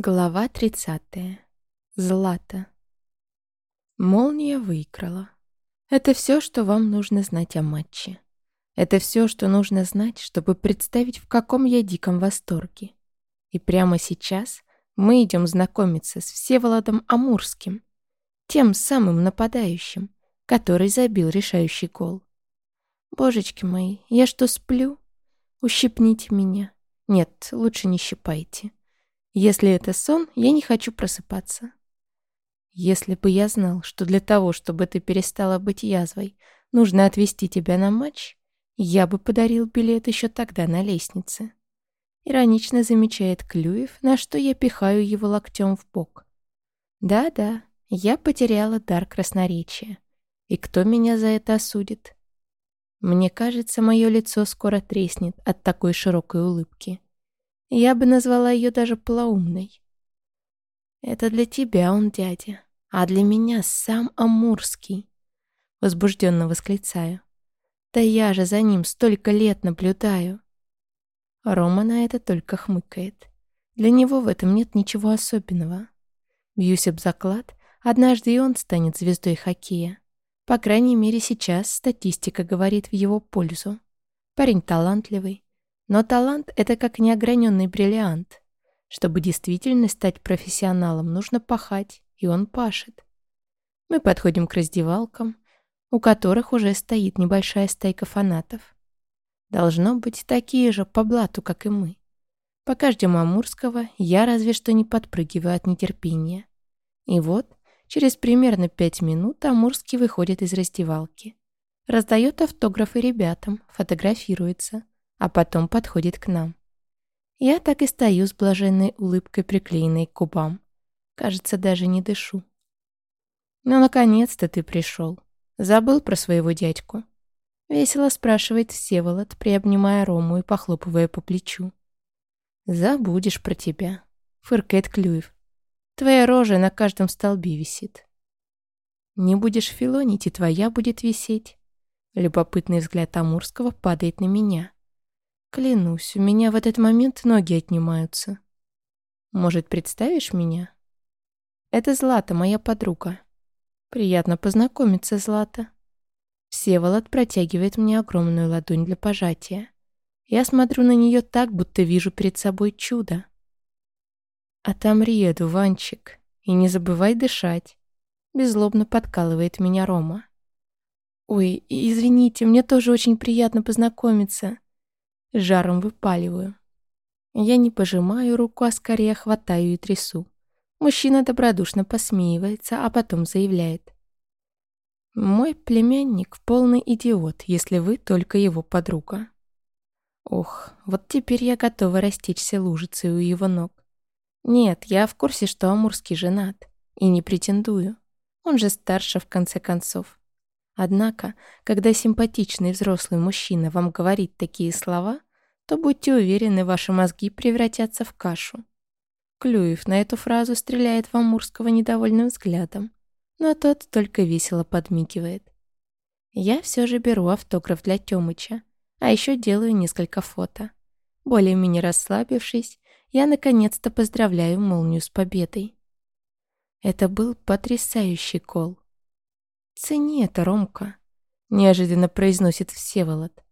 Глава 30. Злата. Молния выиграла. Это все, что вам нужно знать о матче. Это все, что нужно знать, чтобы представить, в каком я диком восторге. И прямо сейчас мы идем знакомиться с Всеволодом Амурским, тем самым нападающим, который забил решающий гол. Божечки мои, я что, сплю? Ущипните меня. Нет, лучше не щипайте. Если это сон, я не хочу просыпаться. Если бы я знал, что для того, чтобы ты перестала быть язвой, нужно отвезти тебя на матч, я бы подарил билет еще тогда на лестнице. Иронично замечает Клюев, на что я пихаю его локтем в бок. Да-да, я потеряла дар красноречия. И кто меня за это осудит? Мне кажется, мое лицо скоро треснет от такой широкой улыбки. Я бы назвала ее даже полоумной. «Это для тебя он, дядя, а для меня сам Амурский», — возбужденно восклицаю. «Да я же за ним столько лет наблюдаю». Рома на это только хмыкает. Для него в этом нет ничего особенного. Бьюсь об заклад, однажды и он станет звездой хоккея. По крайней мере, сейчас статистика говорит в его пользу. Парень талантливый, но талант — это как неограненный бриллиант. Чтобы действительно стать профессионалом, нужно пахать, и он пашет. Мы подходим к раздевалкам, у которых уже стоит небольшая стайка фанатов. Должно быть такие же по блату, как и мы. Пока ждем Амурского, я разве что не подпрыгиваю от нетерпения. И вот, через примерно пять минут Амурский выходит из раздевалки. Раздает автографы ребятам, фотографируется — а потом подходит к нам. Я так и стою с блаженной улыбкой, приклеенной к губам. Кажется, даже не дышу. «Ну, наконец-то ты пришел. Забыл про своего дядьку?» Весело спрашивает Всеволод, приобнимая Рому и похлопывая по плечу. «Забудешь про тебя», — фыркает Клюев. «Твоя рожа на каждом столбе висит». «Не будешь филонить, и твоя будет висеть». Любопытный взгляд Амурского падает на меня. Клянусь, у меня в этот момент ноги отнимаются. Может, представишь меня? Это Злата, моя подруга. Приятно познакомиться, Злата. Всеволод протягивает мне огромную ладонь для пожатия. Я смотрю на нее так, будто вижу перед собой чудо. «Отомри, одуванчик, и не забывай дышать», — беззлобно подкалывает меня Рома. «Ой, извините, мне тоже очень приятно познакомиться», Жаром выпаливаю. Я не пожимаю руку, а скорее хватаю и трясу. Мужчина добродушно посмеивается, а потом заявляет. «Мой племянник — полный идиот, если вы только его подруга». Ох, вот теперь я готова растечься лужицей у его ног. Нет, я в курсе, что Амурский женат, и не претендую. Он же старше, в конце концов. Однако, когда симпатичный взрослый мужчина вам говорит такие слова, то будьте уверены, ваши мозги превратятся в кашу. Клюев на эту фразу стреляет в Амурского недовольным взглядом, но тот только весело подмигивает. Я все же беру автограф для Тёмыча, а еще делаю несколько фото. Более-менее расслабившись, я наконец-то поздравляю молнию с победой. Это был потрясающий кол. «Цени это, Ромка», — неожиданно произносит Всеволод.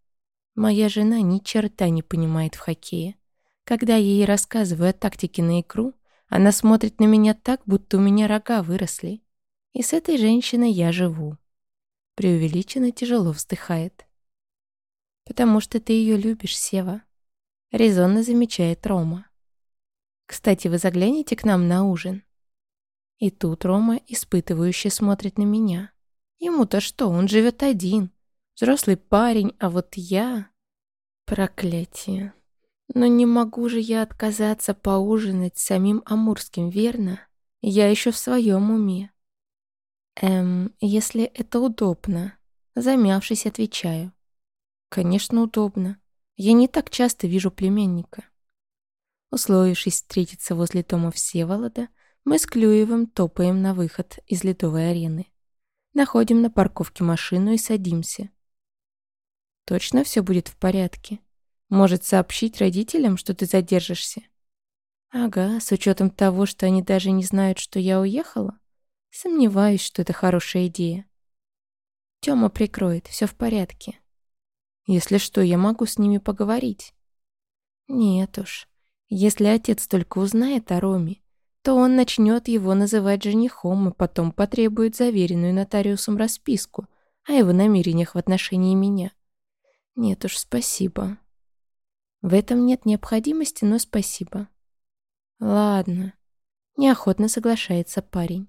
«Моя жена ни черта не понимает в хоккее. Когда я ей рассказываю о тактике на икру, она смотрит на меня так, будто у меня рога выросли. И с этой женщиной я живу». Преувеличенно тяжело вздыхает. «Потому что ты ее любишь, Сева», — резонно замечает Рома. «Кстати, вы загляните к нам на ужин?» И тут Рома испытывающе смотрит на меня. Ему-то что, он живет один. Взрослый парень, а вот я... Проклятие. Но не могу же я отказаться поужинать с самим Амурским, верно? Я еще в своем уме. Эм, если это удобно. Замявшись, отвечаю. Конечно, удобно. Я не так часто вижу племянника. Условившись встретиться возле дома Всеволода, мы с Клюевым топаем на выход из ледовой арены. Находим на парковке машину и садимся. Точно все будет в порядке? Может сообщить родителям, что ты задержишься? Ага, с учетом того, что они даже не знают, что я уехала. Сомневаюсь, что это хорошая идея. Тёма прикроет, все в порядке. Если что, я могу с ними поговорить. Нет уж. Если отец только узнает о Роме, то он начнет его называть женихом и потом потребует заверенную нотариусом расписку о его намерениях в отношении меня. Нет уж, спасибо. В этом нет необходимости, но спасибо. Ладно. Неохотно соглашается парень.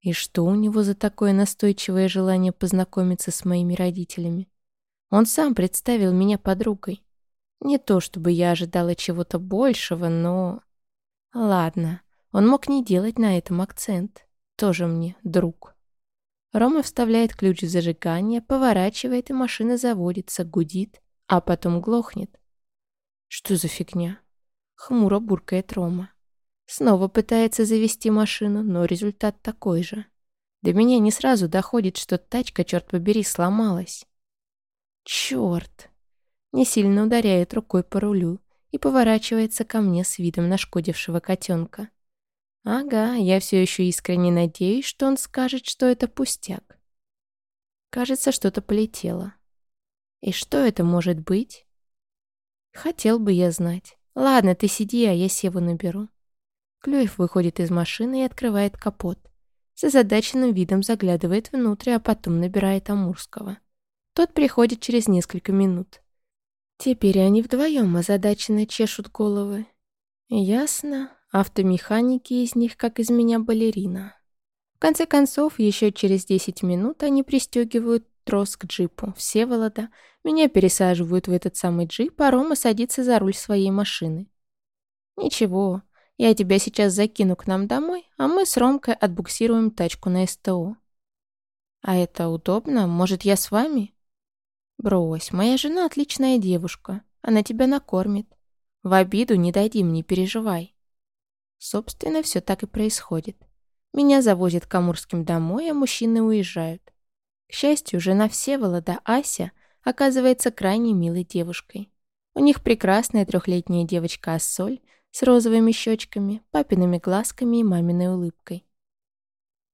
И что у него за такое настойчивое желание познакомиться с моими родителями? Он сам представил меня подругой. Не то чтобы я ожидала чего-то большего, но... Ладно, он мог не делать на этом акцент. Тоже мне друг. Рома вставляет ключ в зажигание, поворачивает, и машина заводится, гудит, а потом глохнет. Что за фигня? Хмуро буркает Рома. Снова пытается завести машину, но результат такой же. До меня не сразу доходит, что тачка, черт побери, сломалась. Черт! Не сильно ударяет рукой по рулю и поворачивается ко мне с видом нашкодившего котенка. Ага, я все еще искренне надеюсь, что он скажет, что это пустяк. Кажется, что-то полетело. И что это может быть? Хотел бы я знать. Ладно, ты сиди, а я Севу наберу. Клюев выходит из машины и открывает капот. С озадаченным видом заглядывает внутрь, а потом набирает Амурского. Тот приходит через несколько минут. Теперь они вдвоем озадаченно чешут головы. Ясно, автомеханики из них, как из меня балерина. В конце концов, еще через 10 минут они пристегивают трос к джипу. Все Волода меня пересаживают в этот самый джип, а Рома садится за руль своей машины. Ничего, я тебя сейчас закину к нам домой, а мы с Ромкой отбуксируем тачку на СТО. А это удобно? Может, я с вами? Брось, моя жена отличная девушка. Она тебя накормит. В обиду не дадим, не переживай. Собственно, все так и происходит. Меня завозят к Амурским домой, а мужчины уезжают. К счастью, жена Всеволода, Ася, оказывается крайне милой девушкой. У них прекрасная трехлетняя девочка Ассоль с розовыми щечками, папиными глазками и маминой улыбкой.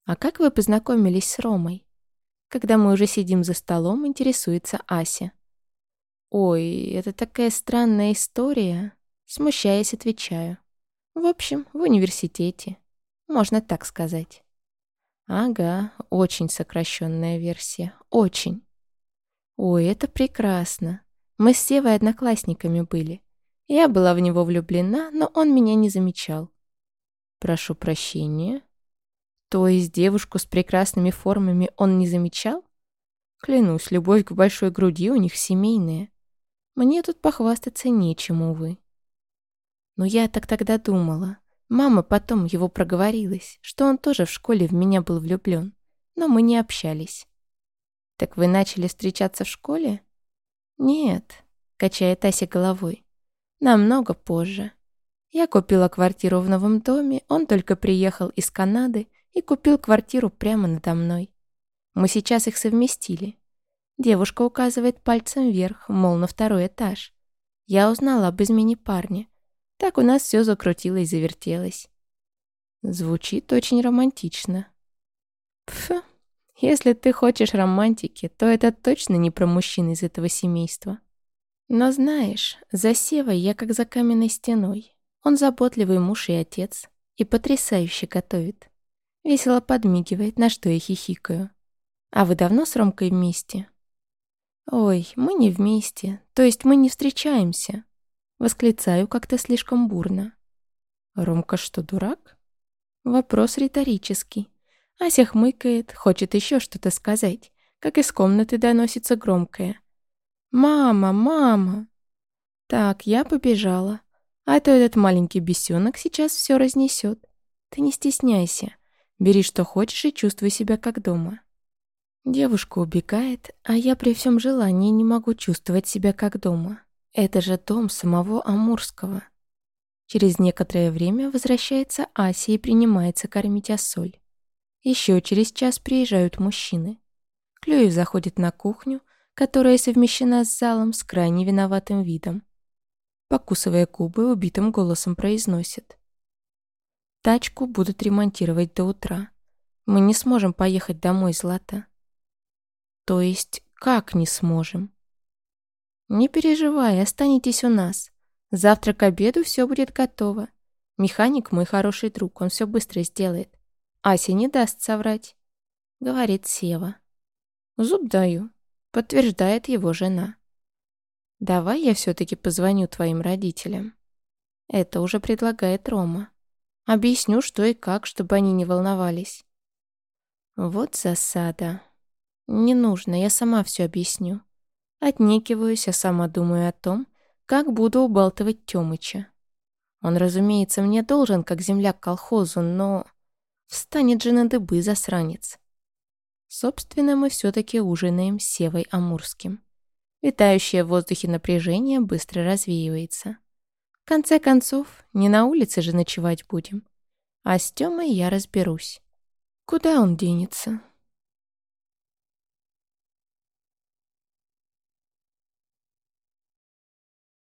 «А как вы познакомились с Ромой?» Когда мы уже сидим за столом, интересуется Ася. «Ой, это такая странная история», — смущаясь, отвечаю. «В общем, в университете. Можно так сказать». «Ага, очень сокращенная версия. Очень». «Ой, это прекрасно. Мы с Севой одноклассниками были. Я была в него влюблена, но он меня не замечал». «Прошу прощения», то есть девушку с прекрасными формами он не замечал? Клянусь, любовь к большой груди у них семейная. Мне тут похвастаться нечем, увы. Но я так тогда думала. Мама потом его проговорилась, что он тоже в школе в меня был влюблен, но мы не общались. «Так вы начали встречаться в школе?» «Нет», — качает Ася головой. «Намного позже. Я купила квартиру в новом доме, он только приехал из Канады, и купил квартиру прямо надо мной. Мы сейчас их совместили. Девушка указывает пальцем вверх, мол, на второй этаж. Я узнала об измене парня. Так у нас все закрутилось и завертелось. Звучит очень романтично. Пф, если ты хочешь романтики, то это точно не про мужчин из этого семейства. Но знаешь, за Севой я как за каменной стеной. Он заботливый муж и отец, и потрясающе готовит. Весело подмигивает, на что я хихикаю. «А вы давно с Ромкой вместе?» «Ой, мы не вместе, то есть мы не встречаемся». Восклицаю как-то слишком бурно. «Ромка что, дурак?» Вопрос риторический. Ася хмыкает, хочет еще что-то сказать, как из комнаты доносится громкое. «Мама, мама!» Так, я побежала. А то этот маленький бесенок сейчас все разнесет. Ты не стесняйся. Бери что хочешь и чувствуй себя как дома. Девушка убегает, а я при всем желании не могу чувствовать себя как дома. Это же дом самого Амурского. Через некоторое время возвращается Ася и принимается кормить Ассоль. Еще через час приезжают мужчины. Клюев заходит на кухню, которая совмещена с залом с крайне виноватым видом. покусывая губы, убитым голосом произносит. Тачку будут ремонтировать до утра. Мы не сможем поехать домой, Злата. То есть, как не сможем? Не переживай, останетесь у нас. Завтра к обеду все будет готово. Механик мой хороший друг, он все быстро сделает. Ася не даст соврать, говорит Сева. Зуб даю, подтверждает его жена. Давай я все-таки позвоню твоим родителям. Это уже предлагает Рома. Объясню, что и как, чтобы они не волновались. Вот засада. Не нужно, я сама все объясню. Отнекиваюсь, а сама думаю о том, как буду убалтывать Тёмыча. Он, разумеется, мне должен, как земляк колхозу, но... Встанет же на дыбы засранец. Собственно, мы все-таки ужинаем с Севой Амурским. Витающее в воздухе напряжение быстро развеивается. В конце концов, не на улице же ночевать будем. А с Тёмой я разберусь. Куда он денется?